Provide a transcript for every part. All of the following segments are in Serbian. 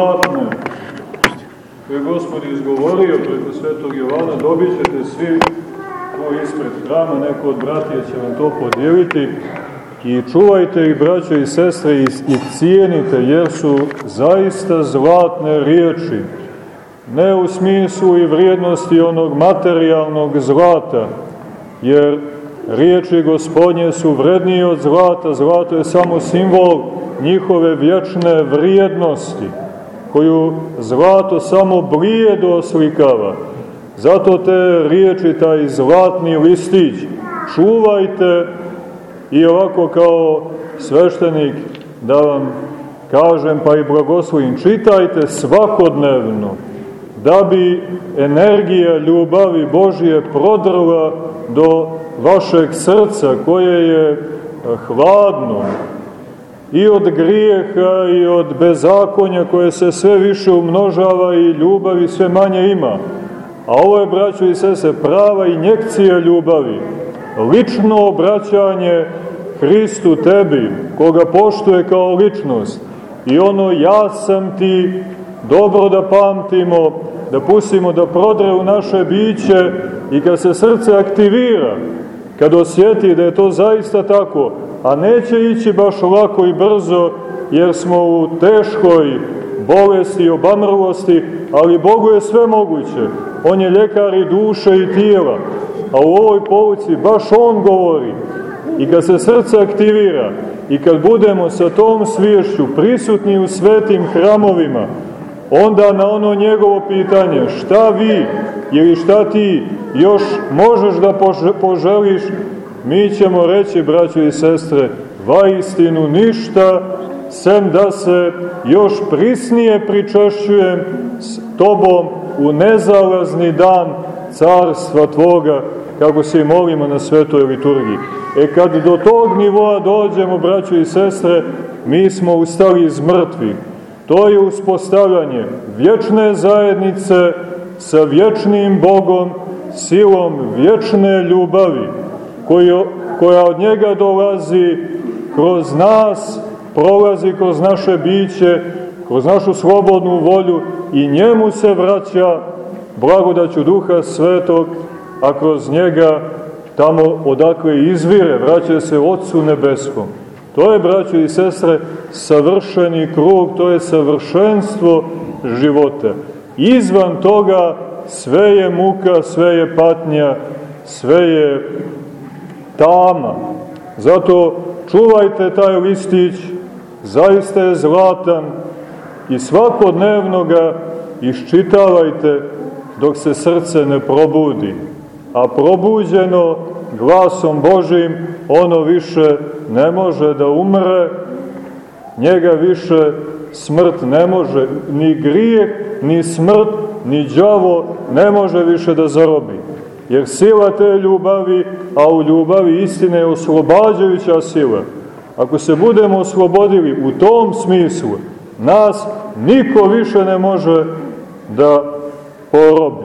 zlatne, koje Gospod izgovorio preko svetog Jovana, dobit ćete svi tu ispred hrama, neko od bratija će vam to podijeliti. I čuvajte ih, braćo i sestre, i, i cijenite, jer su zaista zlatne riječi, ne u smislu i vrijednosti onog materijalnog zlata, jer riječi gospodnje su vrednije od zlata, zlato je samo simbol njihove vječne vrijednosti, koju zlato samo blijedo oslikava. Zato te riječi, taj zlatni listić, čuvajte i ovako kao sveštenik da vam kažem pa i blagoslovim, čitajte svakodnevno da bi energija ljubavi Božije prodrla do vašeg srca koje je hladno i od grijeha i od bezakonja koje se sve više umnožava i ljubavi sve manje ima. A ovo je, braćo i sese, prava injekcija ljubavi, lično obraćanje Hristu tebi, koga poštuje kao ličnost. I ono ja sam ti, dobro da pamtimo, da pustimo da prodre u naše biće i kad se srce aktivira, kad osjeti da je to zaista tako, a neće ići baš lako i brzo, jer smo u teškoj bolesti i obamrlosti, ali Bogu je sve moguće. On je ljekar i duše i tijela, a u ovoj povuci baš On govori. I kad se srce aktivira i kad budemo sa tom sviješću prisutni u svetim hramovima, onda na ono njegovo pitanje šta vi ili šta ti još možeš da poželiš, mi ćemo reći, braćo i sestre, va istinu ništa, sem da se još prisnije pričašćujem s tobom u nezalazni dan carstva Tvoga, kako se i molimo na svetoj liturgiji. E kad do tog nivoa dođemo, braćo i sestre, mi smo ustali iz mrtvih. To je uspostavljanje vječne zajednice sa vječnim Bogom, silom vječne ljubavi, koja, koja od njega dolazi kroz nas, prolazi kroz naše biće, kroz našu slobodnu volju i njemu se vraća blagodaću Duha Svetog, a kroz njega tamo odakle izvire, vraća se Otcu Nebeskom. To je, braćo i sestre, savršeni krug, to je savršenstvo života. Izvan toga sve je muka, sve je patnja, sve je tama. Zato čuvajte taj listić, zaista je zlatan i svakodnevno ga iščitavajte dok se srce ne probudi. A probuđeno glasom Božim, ono više ne može da umre, njega više smrt ne može, ni grijeh, ni smrt, ni đavo ne može više da zarobi. Jer sila te ljubavi, a u ljubavi istine je oslobađajuća sila. Ako se budemo oslobodili u tom smislu, nas niko više ne može da porobi.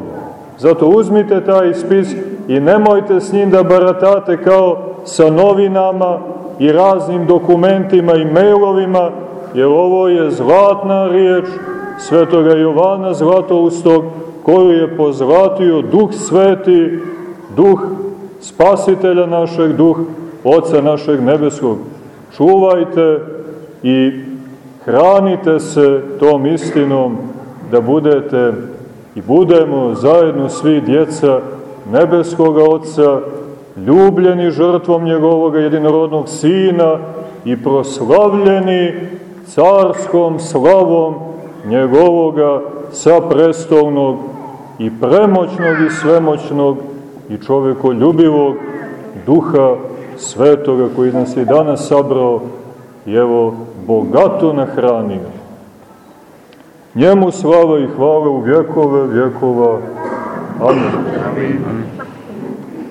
Zato uzmite taj spis i nemojte s njim da baratate kao sa novinama i raznim dokumentima i mailovima, jer ovo je zlatna riječ svetoga Jovana Zlatoustog, koju je pozlatio Duh Sveti, Duh Spasitelja našeg, Duh Oca našeg Nebeskog. Čuvajte i hranite se tom istinom da budete i budemo zajedno svi djeca nebeskoga Otca, ljubljeni žrtvom njegovog jedinorodnog Sina i proslavljeni carskom slavom njegovoga saprestolnog i premoćnog i svemoćnog i čovekoljubivog duha svetoga koji nas je danas sabrao i evo bogato nahranio. Njemu slava i hvala u vjekove vjekova. Amin.